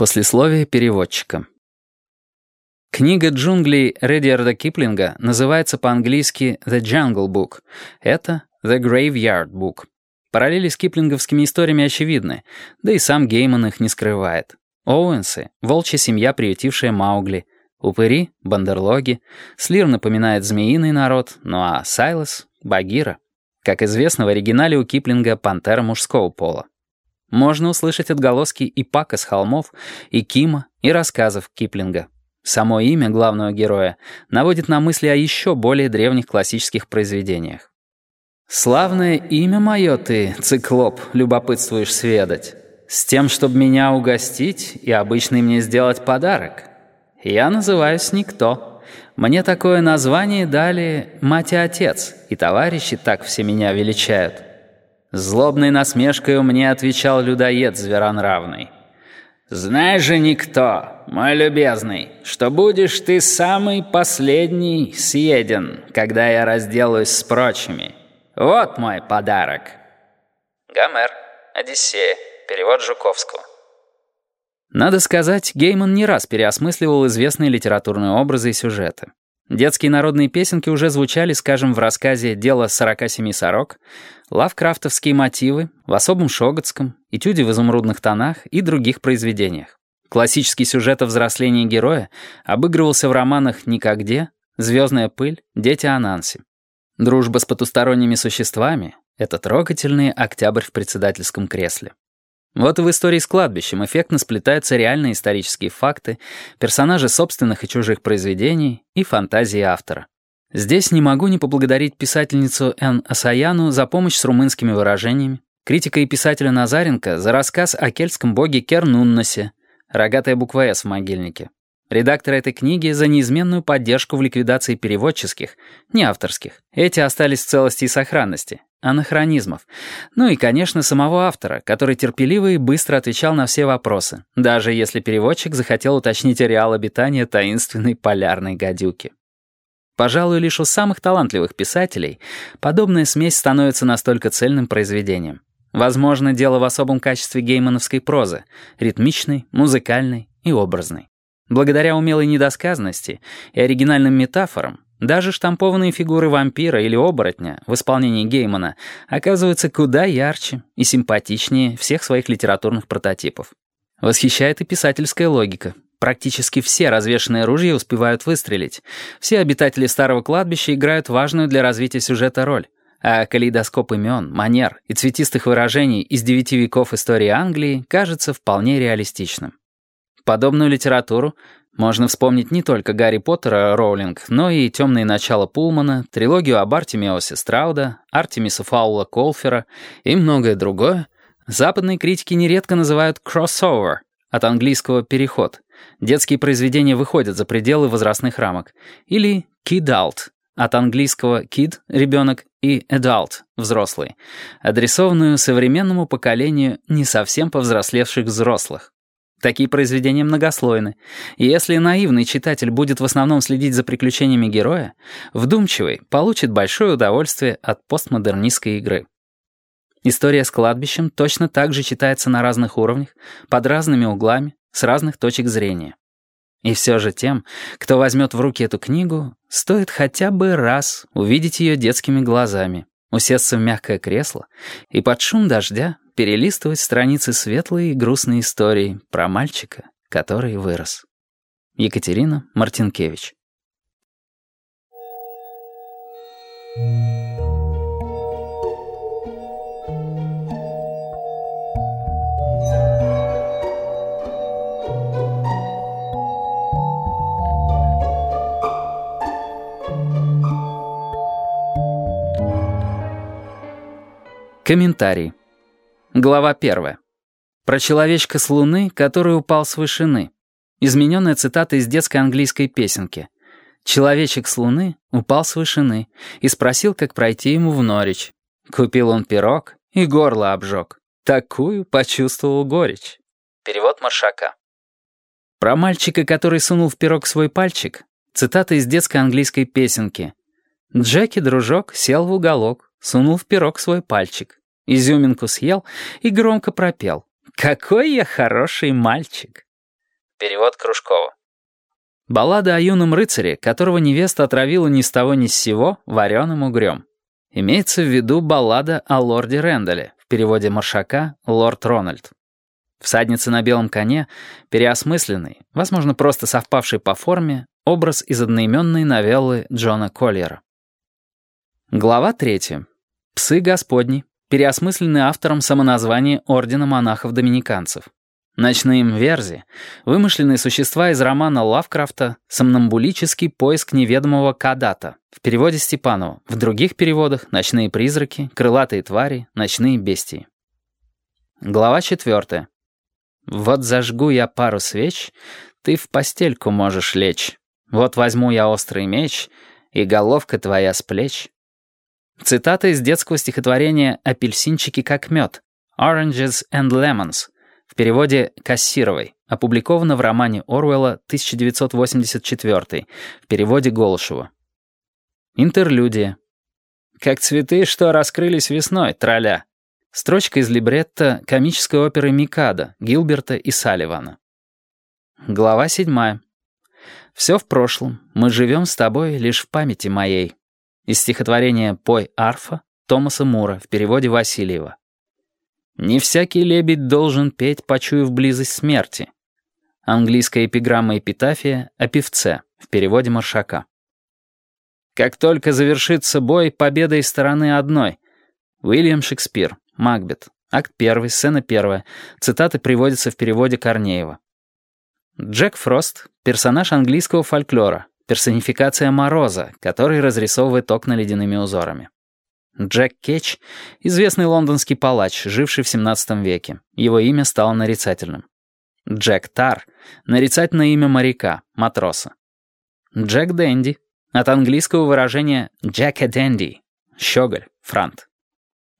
Послесловие переводчика. Книга джунглей Редиарда Киплинга называется по-английски «The Jungle Book». Это «The Graveyard Book». Параллели с киплинговскими историями очевидны, да и сам Гейман их не скрывает. Оуэнсы — волчья семья, приютившая Маугли. Упыри — бандерлоги. Слир напоминает змеиный народ, ну а Сайлос — Багира. Как известно, в оригинале у Киплинга пантера мужского пола. Можно услышать отголоски и Пака с холмов, и Кима, и рассказов Киплинга. Само имя главного героя наводит на мысли о еще более древних классических произведениях. «Славное имя мое ты, циклоп, любопытствуешь сведать, с тем, чтобы меня угостить и обычный мне сделать подарок. Я называюсь Никто. Мне такое название дали мать и отец, и товарищи так все меня величают». Злобной насмешкой мне отвечал людоед зверонравный. «Знаешь же никто, мой любезный, что будешь ты самый последний съеден, когда я разделаюсь с прочими. Вот мой подарок». Гомер, Одиссея, перевод Жуковского. Надо сказать, Гейман не раз переосмысливал известные литературные образы и сюжеты. Детские народные песенки уже звучали, скажем, в рассказе «Дело 47 сорок», лавкрафтовские мотивы в особом шоготском, этюде в изумрудных тонах и других произведениях. Классический сюжет о взрослении героя обыгрывался в романах «Никогде», «Звездная пыль», «Дети Ананси». Дружба с потусторонними существами — это трогательный октябрь в председательском кресле. Вот и в истории с кладбищем эффектно сплетаются реальные исторические факты, персонажи собственных и чужих произведений и фантазии автора. Здесь не могу не поблагодарить писательницу Н. Асаяну за помощь с румынскими выражениями, критика и писателя Назаренко за рассказ о кельтском боге Кернунносе, рогатая буква «С» в могильнике, редактора этой книги за неизменную поддержку в ликвидации переводческих, не авторских. Эти остались в целости и сохранности, анахронизмов. Ну и, конечно, самого автора, который терпеливо и быстро отвечал на все вопросы, даже если переводчик захотел уточнить ареал обитания таинственной полярной гадюки. Пожалуй, лишь у самых талантливых писателей подобная смесь становится настолько цельным произведением. Возможно, дело в особом качестве геймановской прозы, ритмичной, музыкальной и образной. Благодаря умелой недосказанности и оригинальным метафорам даже штампованные фигуры вампира или оборотня в исполнении Геймана оказываются куда ярче и симпатичнее всех своих литературных прототипов. Восхищает и писательская логика. Практически все развешанные ружья успевают выстрелить. Все обитатели старого кладбища играют важную для развития сюжета роль. А калейдоскоп имен, манер и цветистых выражений из девяти веков истории Англии кажется вполне реалистичным. Подобную литературу можно вспомнить не только Гарри Поттера Роулинг, но и «Темные начала» Пулмана, трилогию об Артемиосе Страуда, Артемиса Фаула Колфера и многое другое. Западные критики нередко называют «crossover», от английского «переход». Детские произведения выходят за пределы возрастных рамок. Или «kidult», от английского «kid» — ребенок и «adult» — взрослый, адресованную современному поколению не совсем повзрослевших взрослых. Такие произведения многослойны, если наивный читатель будет в основном следить за приключениями героя, вдумчивый получит большое удовольствие от постмодернистской игры. История с кладбищем точно так же читается на разных уровнях, под разными углами, с разных точек зрения. И все же тем, кто возьмет в руки эту книгу, стоит хотя бы раз увидеть ее детскими глазами, усесться в мягкое кресло и под шум дождя перелистывать страницы светлой и грустной истории про мальчика, который вырос. Екатерина Мартинкевич. Комментарий. Глава первая. Про человечка с Луны, который упал с вышины. Измененная цитата из детской английской песенки. Человечек с Луны упал с вышины и спросил, как пройти ему в Норич. Купил он пирог и горло обжег. Такую почувствовал горечь. Перевод Маршака. Про мальчика, который сунул в пирог свой пальчик, цитата из детской английской песенки. Джеки, дружок, сел в уголок, сунул в пирог свой пальчик изюминку съел и громко пропел. «Какой я хороший мальчик!» Перевод Кружкова. Баллада о юном рыцаре, которого невеста отравила ни с того ни с сего вареным угрём. Имеется в виду баллада о лорде Рэндале, в переводе Маршака «Лорд Рональд». Всадница на белом коне — переосмысленный, возможно, просто совпавший по форме, образ из одноименной новеллы Джона Коллиера. Глава третья. Псы Господни, переосмысленный автором самоназвание Ордена монахов-доминиканцев. Ночные мверзи — вымышленные существа из романа Лавкрафта «Сомнамбулический поиск неведомого Кадата» в переводе Степанова, в других переводах «Ночные призраки», «Крылатые твари», «Ночные бестии». Глава четвертая. «Вот зажгу я пару свеч, ты в постельку можешь лечь. Вот возьму я острый меч, и головка твоя с плеч». Цитата из детского стихотворения «Апельсинчики как мед» «Oranges and Lemons» в переводе Кассировой, опубликовано в романе Орвелла 1984 в переводе Голышева. Интерлюдия. «Как цветы, что раскрылись весной, траля». Строчка из либретто комической оперы «Микада» Гилберта и Салливана. Глава 7. «Все в прошлом. Мы живем с тобой лишь в памяти моей». Из стихотворения «Пой арфа» Томаса Мура в переводе Васильева. Не всякий лебедь должен петь, почуяв близость смерти. Английская эпиграмма эпитафия о певце в переводе Маршака. Как только завершится бой победой стороны одной. Уильям Шекспир, Макбет, акт 1, сцена 1. Цитаты приводятся в переводе Корнеева. Джек Фрост — персонаж английского фольклора, персонификация Мороза, который разрисовывает окна ледяными узорами. Джек Кетч — известный лондонский палач, живший в 17 веке. Его имя стало нарицательным. Джек Тар — нарицательное имя моряка, матроса. Джек Дэнди — от английского выражения «Jack a Dandy» — щеголь, франт.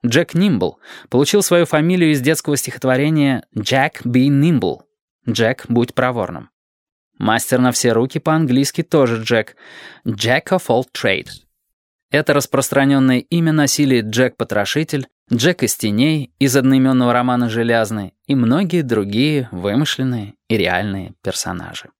Джек Нимбл получил свою фамилию из детского стихотворения «Jack be nimble» — «Джек, будь проворным». Мастер на все руки по-английски тоже Джек — «Jack of all trades». Это распространенное имя носили Джек-потрошитель, Джек из теней из одноименного романа «Железный» и многие другие вымышленные и реальные персонажи.